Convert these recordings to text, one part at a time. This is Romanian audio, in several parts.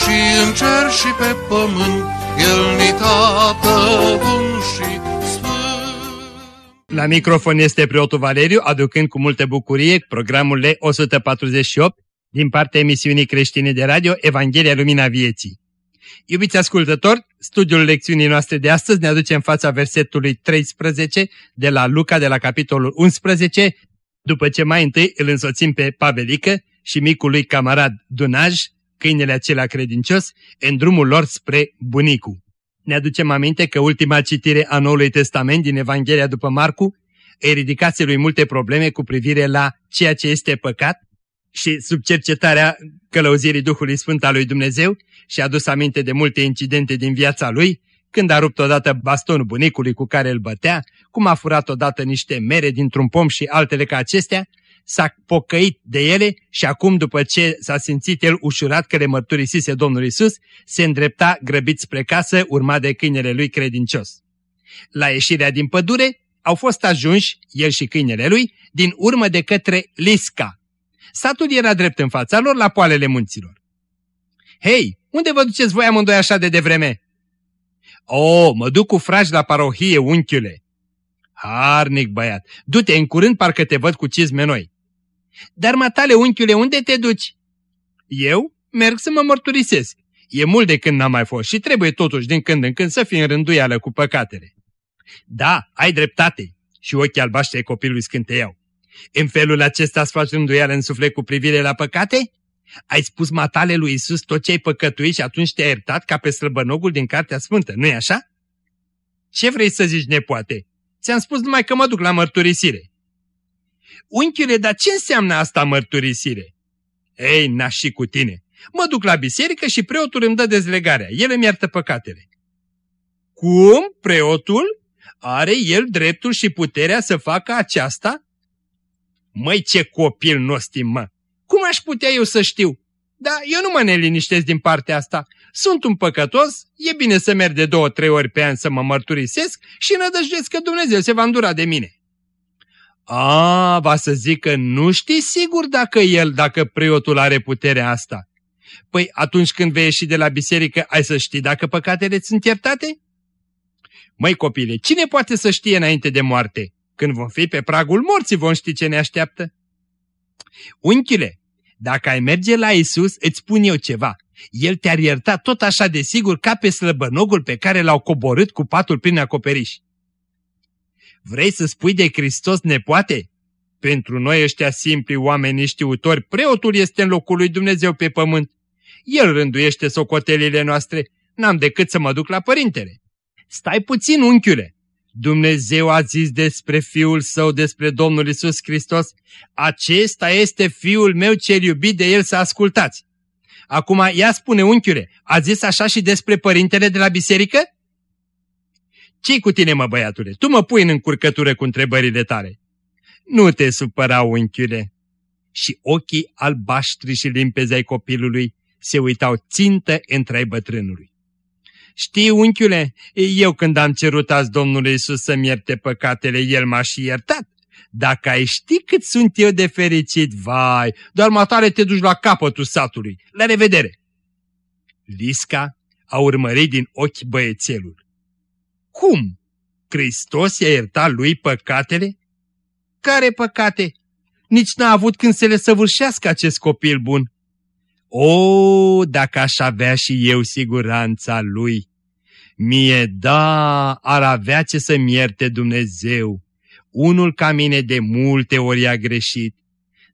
și în cer și pe pământ, El ni tată bun și la microfon este preotul Valeriu, aducând cu multă bucurie programul L148 din partea emisiunii creștine de radio Evanghelia Lumina Vieții. Iubiți ascultători, studiul lecțiunii noastre de astăzi ne aduce în fața versetului 13 de la Luca de la capitolul 11, după ce mai întâi îl însoțim pe Pavelică și micul lui camarad Dunaj, câinele acela credincios, în drumul lor spre bunicu. Ne aducem aminte că ultima citire a Noului Testament din Evanghelia după Marcu îi ridicase lui multe probleme cu privire la ceea ce este păcat și sub cercetarea călăuzirii Duhului Sfânt al lui Dumnezeu și a adus aminte de multe incidente din viața lui, când a rupt odată bastonul bunicului cu care îl bătea, cum a furat odată niște mere dintr-un pom și altele ca acestea, s-a pocăit de ele și acum, după ce s-a simțit el ușurat că le mărturisise Domnul Isus, se îndrepta grăbit spre casă, urmat de câinele lui credincios. La ieșirea din pădure au fost ajunși, el și câinele lui, din urmă de către Lisca. Satul era drept în fața lor, la poalele munților. Hei, unde vă duceți voi amândoi așa de devreme?" O, mă duc cu fragi la parohie, unchiule." Harnic băiat, du-te în curând parcă te văd cu cizme noi. Dar matale, unchiule, unde te duci? Eu merg să mă mărturisesc. E mult de când n-am mai fost și trebuie totuși din când în când să fii în rânduială cu păcatele. Da, ai dreptate. Și ochii albaștri ai copilului scânteiau. În felul acesta îți faci rânduială în suflet cu privire la păcate? Ai spus matale lui Isus tot ce ai păcătuit și atunci te-ai iertat ca pe slăbănogul din Cartea Sfântă, nu-i așa? Ce vrei să zici, nepoate? Ți-am spus numai că mă duc la mărturisire. Unchiule, dar ce înseamnă asta mărturisire? Ei, n și cu tine. Mă duc la biserică și preotul îmi dă dezlegarea. El îmi iartă păcatele. Cum? Preotul? Are el dreptul și puterea să facă aceasta? Măi, ce copil nostim, mă! Cum aș putea eu să știu? Da, eu nu mă neliniștesc din partea asta. Sunt un păcătos, e bine să merg de două, trei ori pe an să mă mărturisesc și nădăjduiesc că Dumnezeu se va îndura de mine. A, va să zic că nu știi sigur dacă el, dacă preotul are puterea asta. Păi atunci când vei ieși de la biserică, ai să știi dacă păcatele sunt iertate? Măi copile, cine poate să știe înainte de moarte? Când vom fi pe pragul morții vom ști ce ne așteaptă. Unchile, dacă ai merge la Isus, îți spun eu ceva. El te-ar ierta tot așa de sigur ca pe slăbănogul pe care l-au coborât cu patul prin acoperiș. Vrei să spui de Hristos nepoate? Pentru noi ăștia simpli oameni știutori, preotul este în locul lui Dumnezeu pe pământ. El rânduiește socotelile noastre, n-am decât să mă duc la părintele. Stai puțin, unchiule! Dumnezeu a zis despre Fiul Său, despre Domnul Isus Hristos, acesta este Fiul meu cel iubit de El să ascultați. Acum, ea spune, unchiule, a zis așa și despre părintele de la biserică? Ce cu tine, mă, băiatule? Tu mă pui în încurcătură cu întrebările tale. Nu te supăra, unchiule. Și ochii albaștri și limpezi ai copilului se uitau țintă între ai bătrânului. Știi, unchiule, eu când am cerut azi Domnului Iisus să-mi ierte păcatele, El m-a și iertat. Dacă ai ști cât sunt eu de fericit, vai, doar matale te duci la capătul satului. La revedere! Lisca a urmărit din ochi băiețelul. Cum? Hristos i-a iertat lui păcatele? Care păcate? Nici n-a avut când să le săvârșească acest copil bun. O, dacă aș avea și eu siguranța lui! Mie, da, ar avea ce să-mi ierte Dumnezeu. Unul ca mine de multe ori a greșit.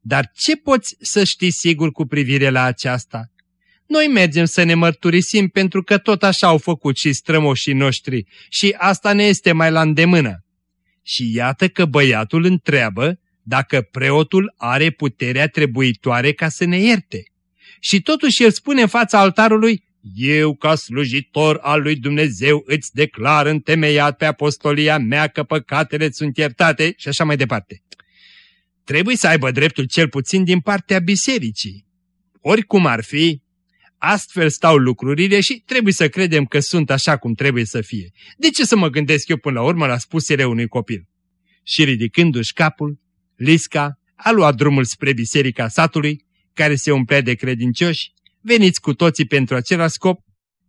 Dar ce poți să știi sigur cu privire la aceasta? Noi mergem să ne mărturisim pentru că tot așa au făcut și strămoșii noștri și asta ne este mai la îndemână. Și iată că băiatul întreabă dacă preotul are puterea trebuitoare ca să ne ierte. Și totuși el spune în fața altarului, Eu, ca slujitor al lui Dumnezeu, îți declar întemeiat pe apostolia mea că păcatele sunt iertate și așa mai departe. Trebuie să aibă dreptul cel puțin din partea bisericii. Oricum ar fi, astfel stau lucrurile și trebuie să credem că sunt așa cum trebuie să fie. De ce să mă gândesc eu până la urmă la spusele unui copil? Și ridicându-și capul, Lisca a luat drumul spre biserica satului, care se umplea de credincioși, veniți cu toții pentru același scop,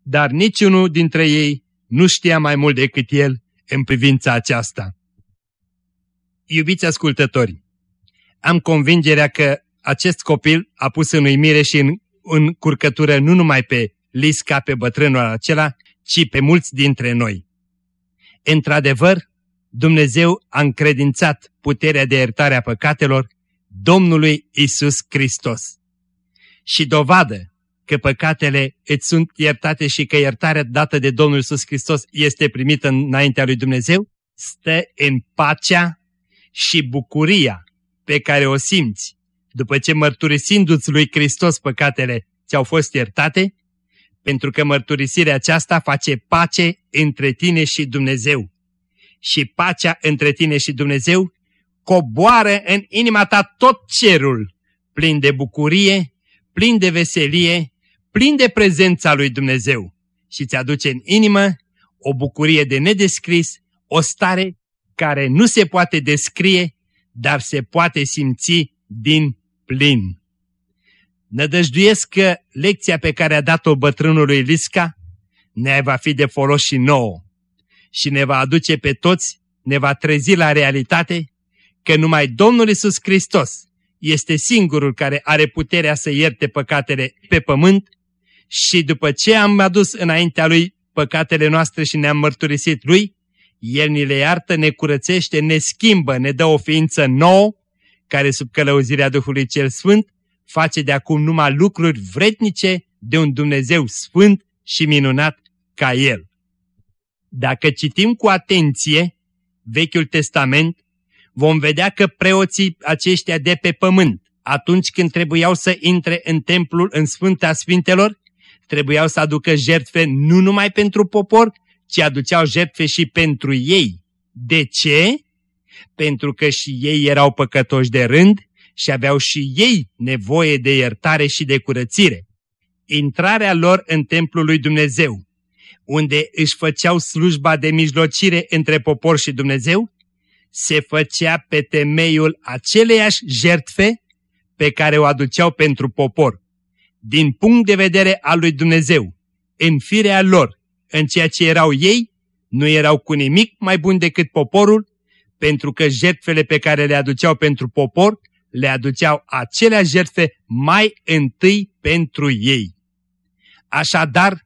dar niciunul dintre ei nu știa mai mult decât el în privința aceasta. Iubiți ascultători, am convingerea că acest copil a pus în uimire și în, în curcătură nu numai pe Lisca, pe bătrânul acela, ci pe mulți dintre noi. Într-adevăr, Dumnezeu a încredințat puterea de iertare a păcatelor Domnului Isus Hristos. Și dovadă că păcatele îți sunt iertate și că iertarea dată de Domnul Iisus Hristos este primită înaintea lui Dumnezeu, stă în pacea și bucuria pe care o simți după ce mărturisindu-ți lui Hristos păcatele ți-au fost iertate, pentru că mărturisirea aceasta face pace între tine și Dumnezeu. Și pacea între tine și Dumnezeu coboară în inima ta tot cerul, plin de bucurie, plin de veselie plin de prezența lui Dumnezeu și îți aduce în inimă o bucurie de nedescris, o stare care nu se poate descrie, dar se poate simți din plin. Nădăjduiesc că lecția pe care a dat-o bătrânului Lisca ne va fi de folos și nouă și ne va aduce pe toți, ne va trezi la realitate că numai Domnul Isus Hristos este singurul care are puterea să ierte păcatele pe pământ și după ce am adus înaintea Lui păcatele noastre și ne-am mărturisit Lui, El ni le iartă, ne curățește, ne schimbă, ne dă o ființă nouă, care sub călăuzirea Duhului Cel Sfânt face de acum numai lucruri vrednice de un Dumnezeu sfânt și minunat ca El. Dacă citim cu atenție Vechiul Testament, vom vedea că preoții aceștia de pe pământ, atunci când trebuiau să intre în templul în Sfânta Sfintelor, trebuiau să aducă jertfe nu numai pentru popor, ci aduceau jertfe și pentru ei. De ce? Pentru că și ei erau păcătoși de rând și aveau și ei nevoie de iertare și de curățire. Intrarea lor în templul lui Dumnezeu, unde își făceau slujba de mijlocire între popor și Dumnezeu, se făcea pe temeiul aceleiași jertfe pe care o aduceau pentru popor din punct de vedere al lui Dumnezeu, în firea lor, în ceea ce erau ei, nu erau cu nimic mai bun decât poporul, pentru că jertfele pe care le aduceau pentru popor, le aduceau acelea jertfe mai întâi pentru ei. Așadar,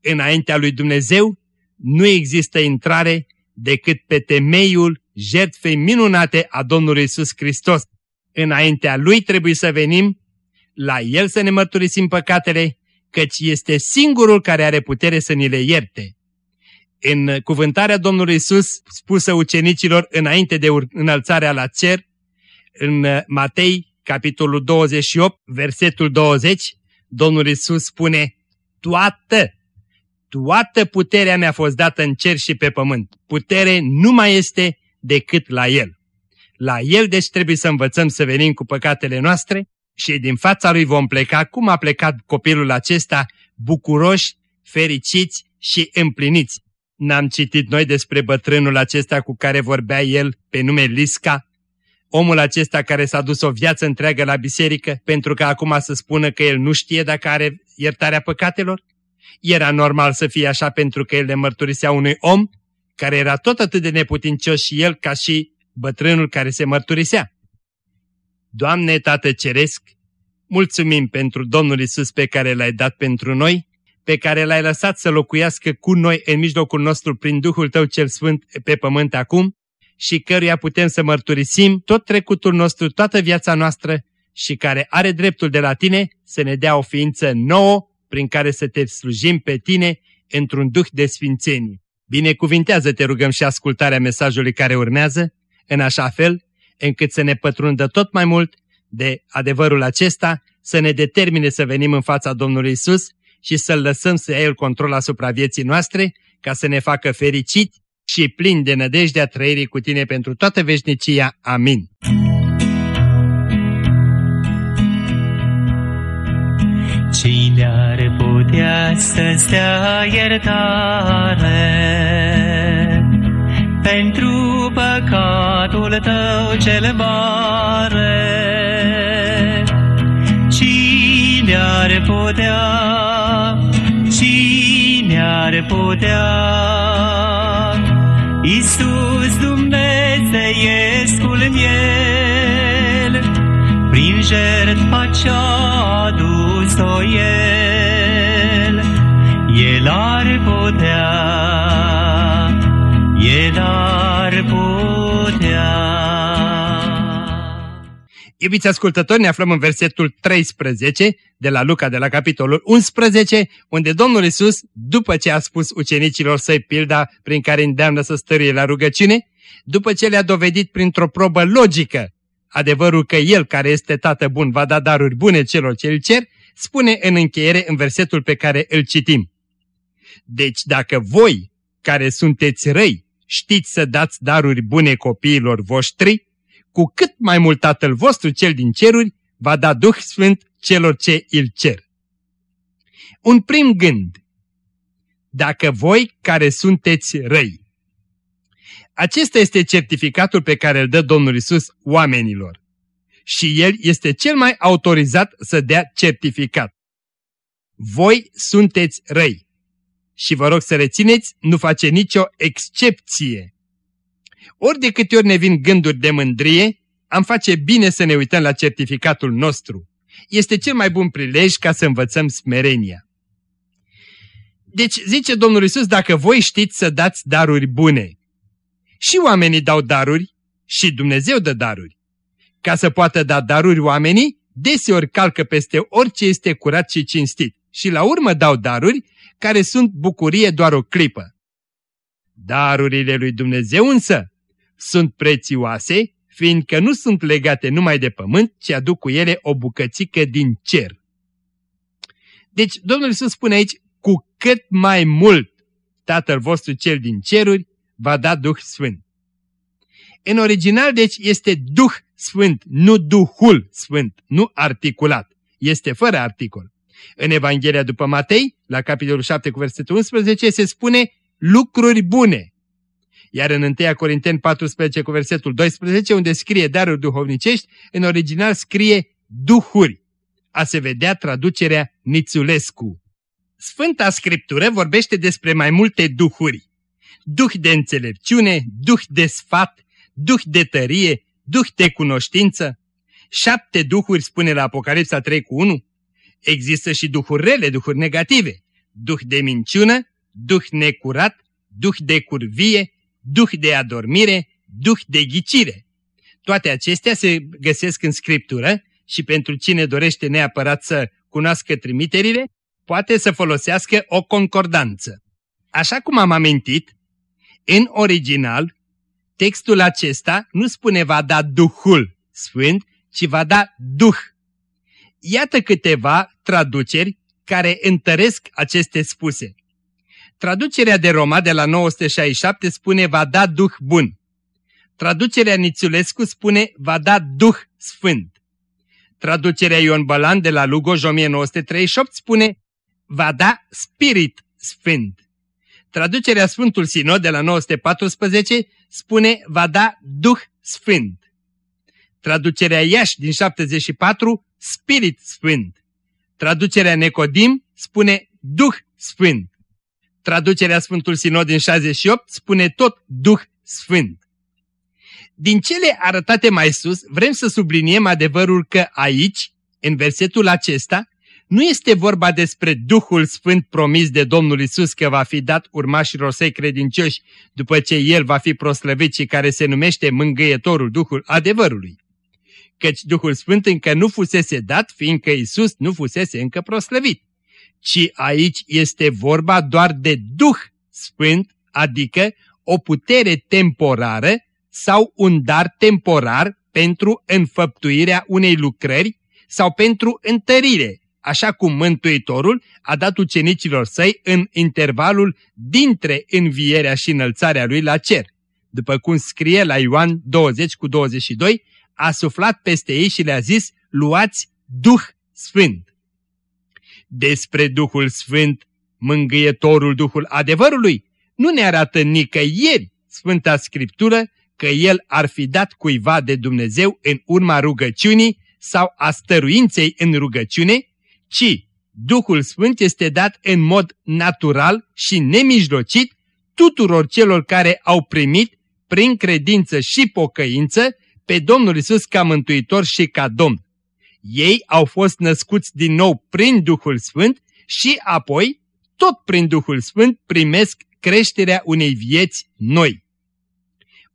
înaintea lui Dumnezeu, nu există intrare decât pe temeiul jertfei minunate a Domnului Isus Hristos. Înaintea Lui trebuie să venim la El să ne mărturisim păcatele, căci este singurul care are putere să ni le ierte. În cuvântarea Domnului Isus spusă ucenicilor înainte de înălțarea la cer, în Matei, capitolul 28, versetul 20, Domnul Isus spune, Toată, toată puterea mi-a fost dată în cer și pe pământ. Putere nu mai este decât la El. La El deci trebuie să învățăm să venim cu păcatele noastre și din fața lui vom pleca cum a plecat copilul acesta, bucuroși, fericiți și împliniți. N-am citit noi despre bătrânul acesta cu care vorbea el pe nume Lisca? Omul acesta care s-a dus o viață întreagă la biserică pentru că acum să spună că el nu știe dacă are iertarea păcatelor? Era normal să fie așa pentru că el le mărturisea unui om care era tot atât de neputincios și el ca și bătrânul care se mărturisea. Doamne Tată Ceresc, mulțumim pentru Domnul Isus pe care l-ai dat pentru noi, pe care l-ai lăsat să locuiască cu noi în mijlocul nostru prin Duhul Tău cel Sfânt pe pământ acum și căruia putem să mărturisim tot trecutul nostru, toată viața noastră și care are dreptul de la Tine să ne dea o ființă nouă prin care să te slujim pe Tine într-un duh de sfințenie. Binecuvintează, te rugăm, și ascultarea mesajului care urmează, în așa fel încât să ne pătrundă tot mai mult de adevărul acesta, să ne determine să venim în fața Domnului Isus și să-L lăsăm să ia El control asupra vieții noastre, ca să ne facă fericiți și plini de nădejdea trăirii cu Tine pentru toată veșnicia. Amin. Cine ar putea să-ți dea iertare pentru păcatul tău cel mare? Cine ar putea, cine ar putea, Iisus Dumnezeiescul miel, prin jertfa ce-a adus-o El, El ar putea, Iubiți ascultători, ne aflăm în versetul 13 de la Luca, de la capitolul 11, unde Domnul Isus, după ce a spus ucenicilor săi pilda prin care îndeamnă să stăruie la rugăciune, după ce le-a dovedit printr-o probă logică adevărul că El, care este Tată bun, va da daruri bune celor ce îl cer, spune în încheiere în versetul pe care îl citim. Deci dacă voi, care sunteți răi, știți să dați daruri bune copiilor voștri, cu cât mai mult Tatăl vostru cel din ceruri va da Duh Sfânt celor ce îl cer. Un prim gând. Dacă voi care sunteți răi. Acesta este certificatul pe care îl dă Domnul Isus oamenilor. Și El este cel mai autorizat să dea certificat. Voi sunteți răi. Și vă rog să rețineți, nu face nicio excepție. Ori de câte ori ne vin gânduri de mândrie, am face bine să ne uităm la certificatul nostru. Este cel mai bun prilej ca să învățăm smerenia. Deci, zice Domnul Isus, dacă voi știți să dați daruri bune, și oamenii dau daruri și Dumnezeu dă daruri. Ca să poată da daruri oamenii, deseori calcă peste orice este curat și cinstit și la urmă dau daruri care sunt bucurie doar o clipă. Darurile lui Dumnezeu însă sunt prețioase, fiindcă nu sunt legate numai de pământ, ci aduc cu ele o bucățică din cer. Deci Domnul Iisus spune aici, cu cât mai mult Tatăl vostru cel din ceruri va da Duh Sfânt. În original, deci, este Duh Sfânt, nu Duhul Sfânt, nu articulat. Este fără articol. În Evanghelia după Matei, la capitolul 7 cu versetul 11, se spune lucruri bune. Iar în 1 Corinteni 14 cu versetul 12, unde scrie daruri duhovnicești, în original scrie duhuri. A se vedea traducerea Nițulescu. Sfânta Scriptură vorbește despre mai multe duhuri. Duh de înțelepciune, duh de sfat, duh de tărie, duh de cunoștință. Șapte duhuri spune la Apocalipsa 3 cu 1. Există și duhuri rele, duhuri negative. Duh de minciună, duh necurat, duh de curvie, duh de adormire, duh de ghicire. Toate acestea se găsesc în Scriptură și pentru cine dorește neapărat să cunoască trimiterile, poate să folosească o concordanță. Așa cum am amintit, în original, textul acesta nu spune va da Duhul Sfânt, ci va da Duh. Iată câteva traduceri care întăresc aceste spuse. Traducerea de Roma de la 967 spune va da Duh bun. Traducerea Nițulescu spune va da Duh Sfânt. Traducerea Ion Balan de la Lugoj 1938 spune va da Spirit Sfânt. Traducerea Sfântul Sinod de la 914 spune va da Duh Sfânt. Traducerea Iași din 74, Spirit Sfânt. Traducerea Necodim spune Duh Sfânt. Traducerea Sfântul Sinod din 68 spune tot Duh Sfânt. Din cele arătate mai sus, vrem să subliniem adevărul că aici, în versetul acesta, nu este vorba despre Duhul Sfânt promis de Domnul Isus că va fi dat urmașilor săi credincioși după ce El va fi proslăvit și care se numește Mângâietorul Duhul adevărului. Căci Duhul Sfânt încă nu fusese dat, fiindcă Isus nu fusese încă proslăvit. Ci aici este vorba doar de Duh Sfânt, adică o putere temporară sau un dar temporar pentru înfăptuirea unei lucrări sau pentru întărire așa cum Mântuitorul a dat ucenicilor săi în intervalul dintre învierea și înălțarea lui la cer. După cum scrie la Ioan 20 cu 22, a suflat peste ei și le-a zis, luați Duh Sfânt. Despre Duhul Sfânt, mângâietorul Duhul adevărului, nu ne arată nicăieri Sfânta Scriptură că el ar fi dat cuiva de Dumnezeu în urma rugăciunii sau a stăruinței în rugăciune, ci Duhul Sfânt este dat în mod natural și nemijlocit tuturor celor care au primit, prin credință și pocăință, pe Domnul Isus ca mântuitor și ca Domn. Ei au fost născuți din nou prin Duhul Sfânt și apoi, tot prin Duhul Sfânt, primesc creșterea unei vieți noi.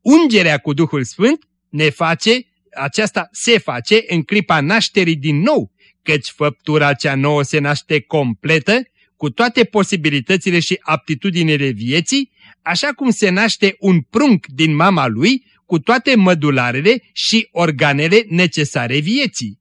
Ungerea cu Duhul Sfânt ne face, aceasta se face în clipa nașterii din nou, căci făptura cea nouă se naște completă, cu toate posibilitățile și aptitudinile vieții, așa cum se naște un prunc din mama lui, cu toate mădularele și organele necesare vieții.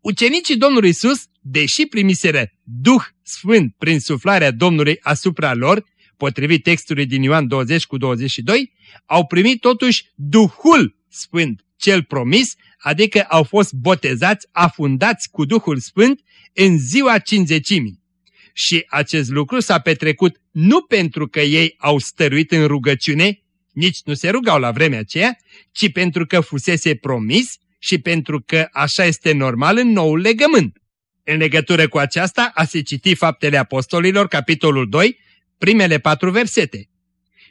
Ucenicii Domnului Isus, deși primiseră Duh Sfânt prin suflarea Domnului asupra lor, potrivit textului din Ioan 20 cu 22, au primit totuși Duhul Sfânt, cel promis, adică au fost botezați, afundați cu Duhul Sfânt în ziua cinzecimii. Și acest lucru s-a petrecut nu pentru că ei au stăruit în rugăciune, nici nu se rugau la vremea aceea, ci pentru că fusese promis și pentru că așa este normal în noul legământ. În legătură cu aceasta a se citi Faptele Apostolilor, capitolul 2, primele patru versete.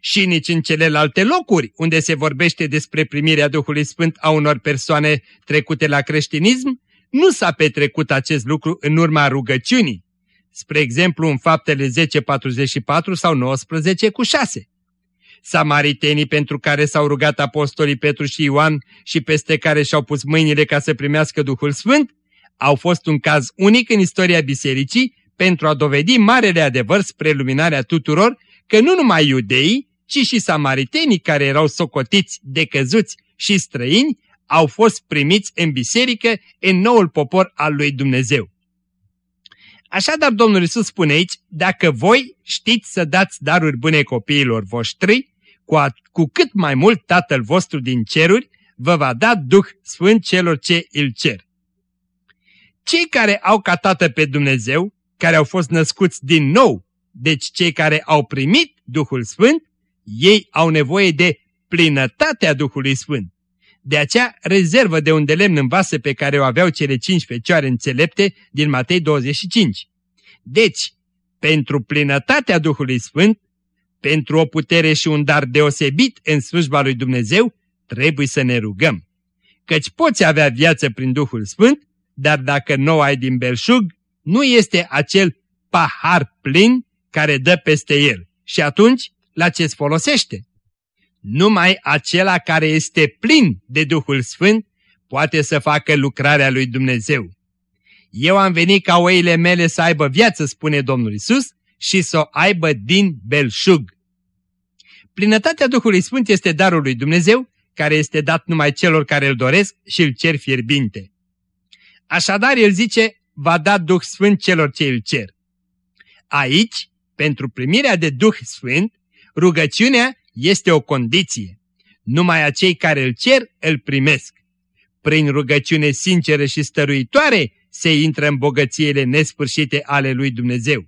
Și nici în celelalte locuri unde se vorbește despre primirea Duhului Sfânt a unor persoane trecute la creștinism, nu s-a petrecut acest lucru în urma rugăciunii. Spre exemplu în faptele 10.44 sau 19 cu 6. Samaritenii pentru care s-au rugat apostolii Petru și Ioan și peste care și-au pus mâinile ca să primească Duhul Sfânt, au fost un caz unic în istoria bisericii pentru a dovedi marele adevăr spre luminarea tuturor că nu numai iudeii, ci și samaritenii care erau socotiți, decăzuți și străini au fost primiți în biserică în noul popor al lui Dumnezeu. Așadar, Domnul Iisus spune aici, dacă voi știți să dați daruri bune copiilor voștri, cu, a, cu cât mai mult Tatăl vostru din ceruri vă va da Duh Sfânt celor ce îl cer. Cei care au ca Tată pe Dumnezeu care au fost născuți din nou, deci cei care au primit Duhul Sfânt, ei au nevoie de plinătatea Duhului Sfânt. De aceea, rezervă de un de lemn în vase pe care o aveau cele cinci fecioare înțelepte din Matei 25. Deci, pentru plinătatea Duhului Sfânt, pentru o putere și un dar deosebit în slujba lui Dumnezeu, trebuie să ne rugăm. Căci poți avea viață prin Duhul Sfânt, dar dacă nu ai din belșug, nu este acel pahar plin care dă peste el. Și atunci, la ce-ți folosește? Numai acela care este plin de Duhul Sfânt poate să facă lucrarea lui Dumnezeu. Eu am venit ca oile mele să aibă viață, spune Domnul Isus, și să o aibă din belșug. Plinătatea Duhului Sfânt este darul lui Dumnezeu, care este dat numai celor care îl doresc și îl cer fierbinte. Așadar, el zice, va da Duh Sfânt celor ce îl cer. Aici, pentru primirea de Duh Sfânt, rugăciunea este o condiție. Numai acei care îl cer îl primesc. Prin rugăciune sinceră și stăruitoare se intră în bogățiile nesfârșite ale lui Dumnezeu.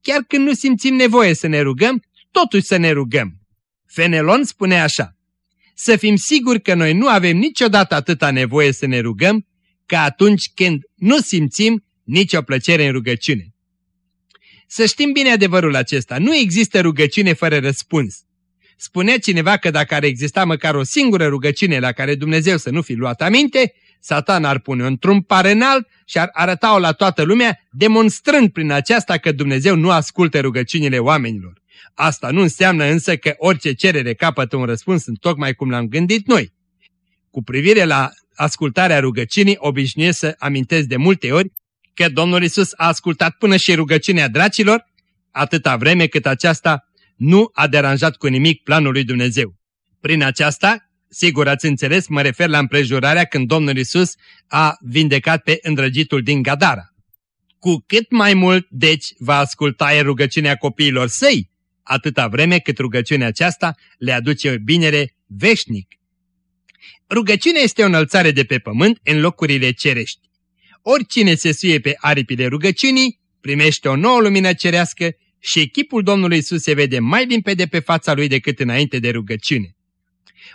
Chiar când nu simțim nevoie să ne rugăm, totuși să ne rugăm. Fenelon spune așa, să fim siguri că noi nu avem niciodată atâta nevoie să ne rugăm ca atunci când nu simțim nicio plăcere în rugăciune. Să știm bine adevărul acesta, nu există rugăciune fără răspuns. Spunea cineva că dacă ar exista măcar o singură rugăciune la care Dumnezeu să nu fi luat aminte, Satan ar pune într-un par înalt și ar arăta-o la toată lumea, demonstrând prin aceasta că Dumnezeu nu ascultă rugăciunile oamenilor. Asta nu înseamnă însă că orice cerere capătă un răspuns în tocmai cum l-am gândit noi. Cu privire la ascultarea rugăciunii, obișnuiesc să amintesc de multe ori că Domnul Isus a ascultat până și rugăciunea dracilor, atâta vreme cât aceasta nu a deranjat cu nimic planul lui Dumnezeu. Prin aceasta, sigur ați înțeles, mă refer la împrejurarea când Domnul Isus a vindecat pe îndrăgitul din Gadara. Cu cât mai mult, deci, va asculta el rugăciunea copiilor săi, atâta vreme cât rugăciunea aceasta le aduce binere veșnic. Rugăciunea este o înălțare de pe pământ în locurile cerești. Oricine se suie pe aripile rugăciunii, primește o nouă lumină cerească și echipul Domnului Isus se vede mai limpede pe fața lui decât înainte de rugăciune.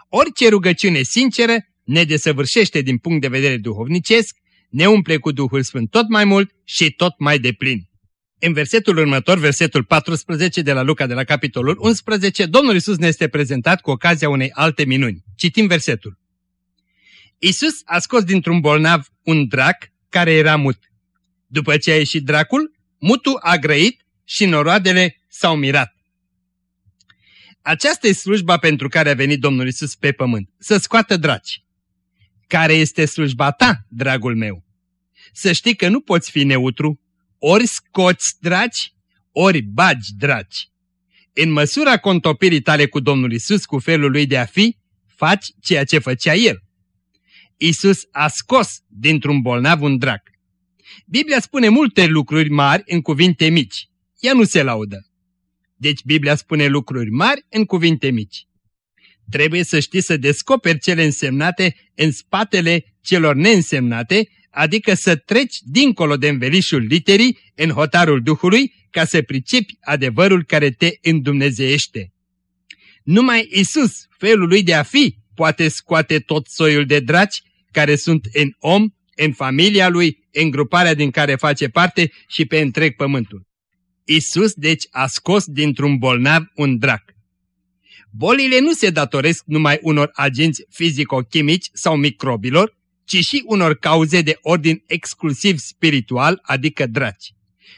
Orice rugăciune sinceră ne desăvârșește din punct de vedere duhovnicesc, ne umple cu Duhul Sfânt tot mai mult și tot mai deplin. În versetul următor, versetul 14 de la Luca de la capitolul 11, Domnul Isus ne este prezentat cu ocazia unei alte minuni. Citim versetul. Isus a scos dintr-un bolnav un drac care era mut. După ce a ieșit dracul, mutul a grăit și noroadele s-au mirat. Aceasta e slujba pentru care a venit Domnul Isus pe pământ, să scoată draci. Care este slujba ta, dragul meu? Să știi că nu poți fi neutru, ori scoți draci, ori bagi draci. În măsura contopirii tale cu Domnul Isus, cu felul lui de a fi, faci ceea ce făcea El. Isus a scos dintr-un bolnav un drac. Biblia spune multe lucruri mari în cuvinte mici. Ea nu se laudă. Deci Biblia spune lucruri mari în cuvinte mici. Trebuie să știi să descoperi cele însemnate în spatele celor neînsemnate, adică să treci dincolo de învelișul literii în hotarul Duhului ca să pricepi adevărul care te îndumnezeiește. Numai Isus, felul lui de a fi, poate scoate tot soiul de draci care sunt în om, în familia lui, în gruparea din care face parte și pe întreg pământul. Isus deci a scos dintr-un bolnav un drac. Bolile nu se datoresc numai unor agenți fizico-chimici sau microbilor, ci și unor cauze de ordin exclusiv spiritual, adică draci.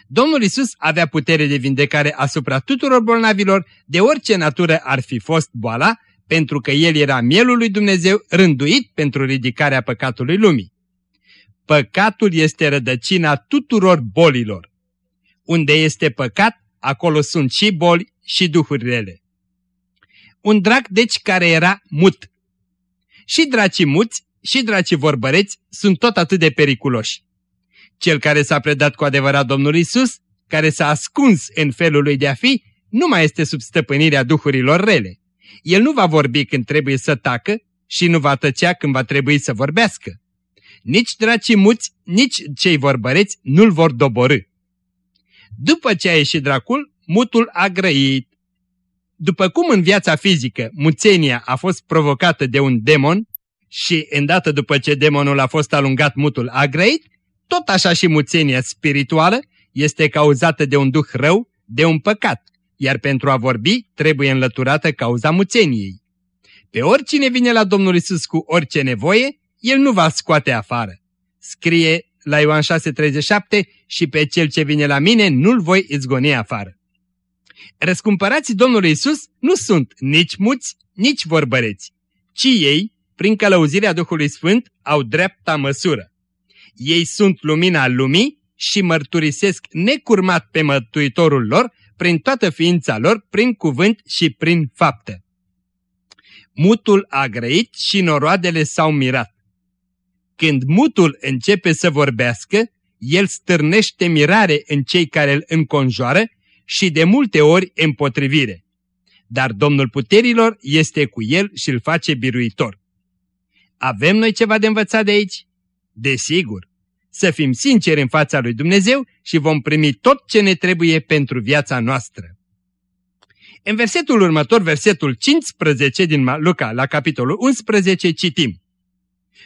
Domnul Isus avea putere de vindecare asupra tuturor bolnavilor, de orice natură ar fi fost boala, pentru că El era mielul lui Dumnezeu rânduit pentru ridicarea păcatului lumii. Păcatul este rădăcina tuturor bolilor. Unde este păcat, acolo sunt și boli și duhuri rele. Un drac, deci, care era mut. Și dracii muți și dracii vorbăreți sunt tot atât de periculoși. Cel care s-a predat cu adevărat Domnul Isus, care s-a ascuns în felul lui de a fi, nu mai este sub stăpânirea duhurilor rele. El nu va vorbi când trebuie să tacă și nu va tăcea când va trebui să vorbească. Nici dracii muți, nici cei vorbăreți nu-l vor doborâ. După ce a ieșit dracul, mutul a grăit. După cum în viața fizică muțenia a fost provocată de un demon și îndată după ce demonul a fost alungat, mutul a grăit, tot așa și muțenia spirituală este cauzată de un duh rău, de un păcat, iar pentru a vorbi trebuie înlăturată cauza muțeniei. Pe oricine vine la Domnul Isus cu orice nevoie, el nu va scoate afară. Scrie la Ioan 6,37 și pe cel ce vine la mine nu-l voi izgoni afară. Răscumpărații Domnului Isus nu sunt nici muți, nici vorbăreți, ci ei, prin călăuzirea Duhului Sfânt, au dreapta măsură. Ei sunt lumina lumii și mărturisesc necurmat pe mătuitorul lor prin toată ființa lor, prin cuvânt și prin faptă. Mutul a grăit și noroadele s-au mirat. Când mutul începe să vorbească, el stârnește mirare în cei care îl înconjoară și de multe ori împotrivire. Dar Domnul puterilor este cu el și îl face biruitor. Avem noi ceva de învățat de aici? Desigur. Să fim sinceri în fața lui Dumnezeu și vom primi tot ce ne trebuie pentru viața noastră. În versetul următor, versetul 15 din Luca, la capitolul 11, citim.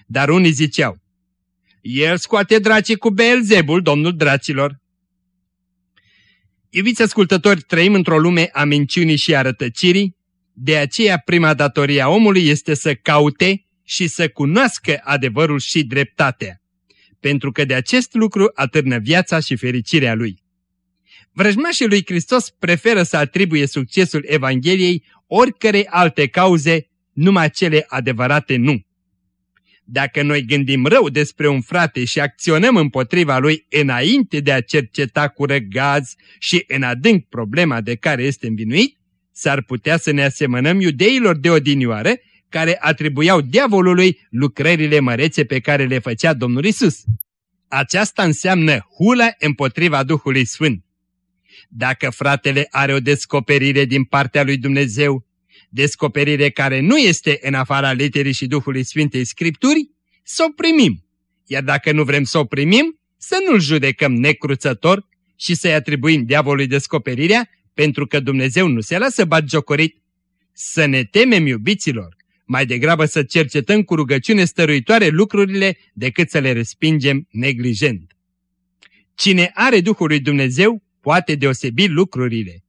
Dar unii ziceau, El scoate dracii cu Beelzebul, domnul dracilor. Iubiți ascultători, trăim într-o lume a minciunii și a rătăcirii, de aceea prima datorie a omului este să caute și să cunoască adevărul și dreptatea, pentru că de acest lucru atârnă viața și fericirea lui. Vrăjmașii lui Hristos preferă să atribuie succesul Evangheliei oricărei alte cauze, numai cele adevărate nu. Dacă noi gândim rău despre un frate și acționăm împotriva lui înainte de a cerceta cu răgaz și în adânc problema de care este învinuit, s-ar putea să ne asemănăm iudeilor de odinioară care atribuiau diavolului lucrările mărețe pe care le făcea Domnul Isus. Aceasta înseamnă hulă împotriva Duhului Sfânt. Dacă fratele are o descoperire din partea lui Dumnezeu, descoperire care nu este în afara literii și Duhului Sfintei Scripturi, să o primim. Iar dacă nu vrem să o primim, să nu-l judecăm necruțător și să-i atribuim diavolului descoperirea, pentru că Dumnezeu nu se lasă batjocorit. Să ne temem, iubiților, mai degrabă să cercetăm cu rugăciune stăruitoare lucrurile decât să le respingem neglijent. Cine are Duhul lui Dumnezeu poate deosebi lucrurile.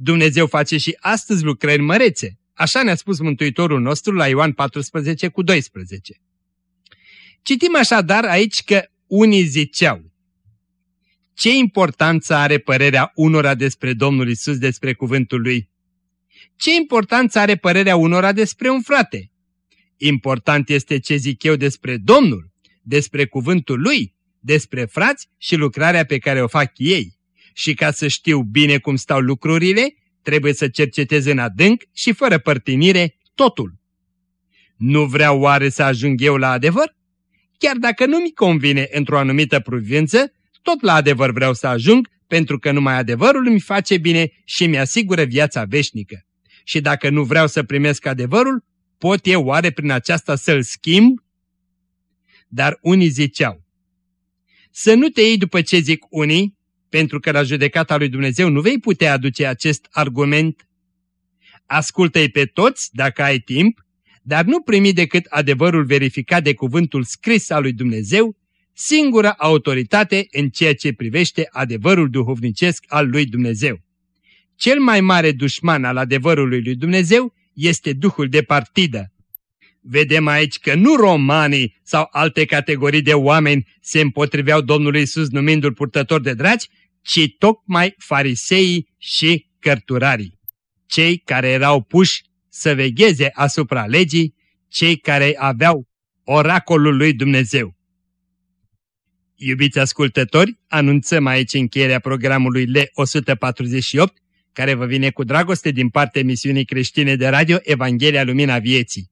Dumnezeu face și astăzi lucrări mărețe, așa ne-a spus Mântuitorul nostru la Ioan 14 cu 12. Citim așadar aici că unii ziceau, ce importanță are părerea unora despre Domnul Isus, despre cuvântul Lui? Ce importanță are părerea unora despre un frate? Important este ce zic eu despre Domnul, despre cuvântul Lui, despre frați și lucrarea pe care o fac ei. Și ca să știu bine cum stau lucrurile, trebuie să cercetez în adânc și fără părtinire totul. Nu vreau oare să ajung eu la adevăr? Chiar dacă nu mi convine într-o anumită provință, tot la adevăr vreau să ajung, pentru că numai adevărul mi face bine și mi asigură viața veșnică. Și dacă nu vreau să primesc adevărul, pot eu oare prin aceasta să-l schimb? Dar unii ziceau, să nu te iei după ce zic unii, pentru că la judecata lui Dumnezeu nu vei putea aduce acest argument. Ascultă-i pe toți dacă ai timp, dar nu primi decât adevărul verificat de cuvântul scris al lui Dumnezeu, singura autoritate în ceea ce privește adevărul duhovnicesc al lui Dumnezeu. Cel mai mare dușman al adevărului lui Dumnezeu este Duhul de partidă. Vedem aici că nu romanii sau alte categorii de oameni se împotriveau Domnului Isus numindu-l purtător de dragi, ci tocmai fariseii și cărturarii. Cei care erau puși să vegheze asupra legii, cei care aveau oracolul lui Dumnezeu. Iubiți ascultători, anunțăm aici încheierea programului L148, care vă vine cu dragoste din partea emisiunii creștine de radio Evanghelia Lumina Vieții.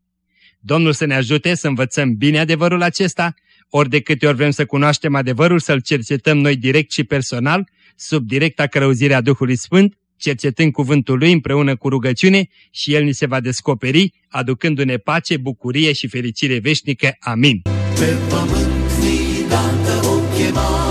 Domnul să ne ajute să învățăm bine adevărul acesta, ori de câte ori vrem să cunoaștem adevărul, să-l cercetăm noi direct și personal, sub directa călăuzirea Duhului Sfânt, cercetând cuvântul Lui împreună cu rugăciune și El ni se va descoperi, aducându-ne pace, bucurie și fericire veșnică. Amin. Pe pământ dată o chemare